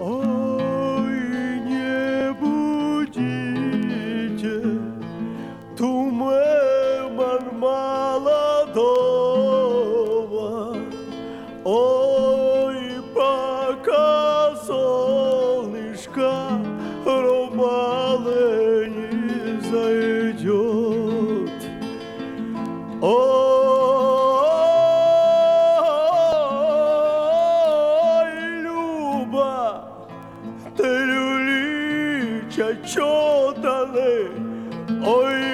Ой, не будите туман молодого. Ой, пока солнышко ромалы не зайдет. Ой, Люба, te luli, chachotanle, oye.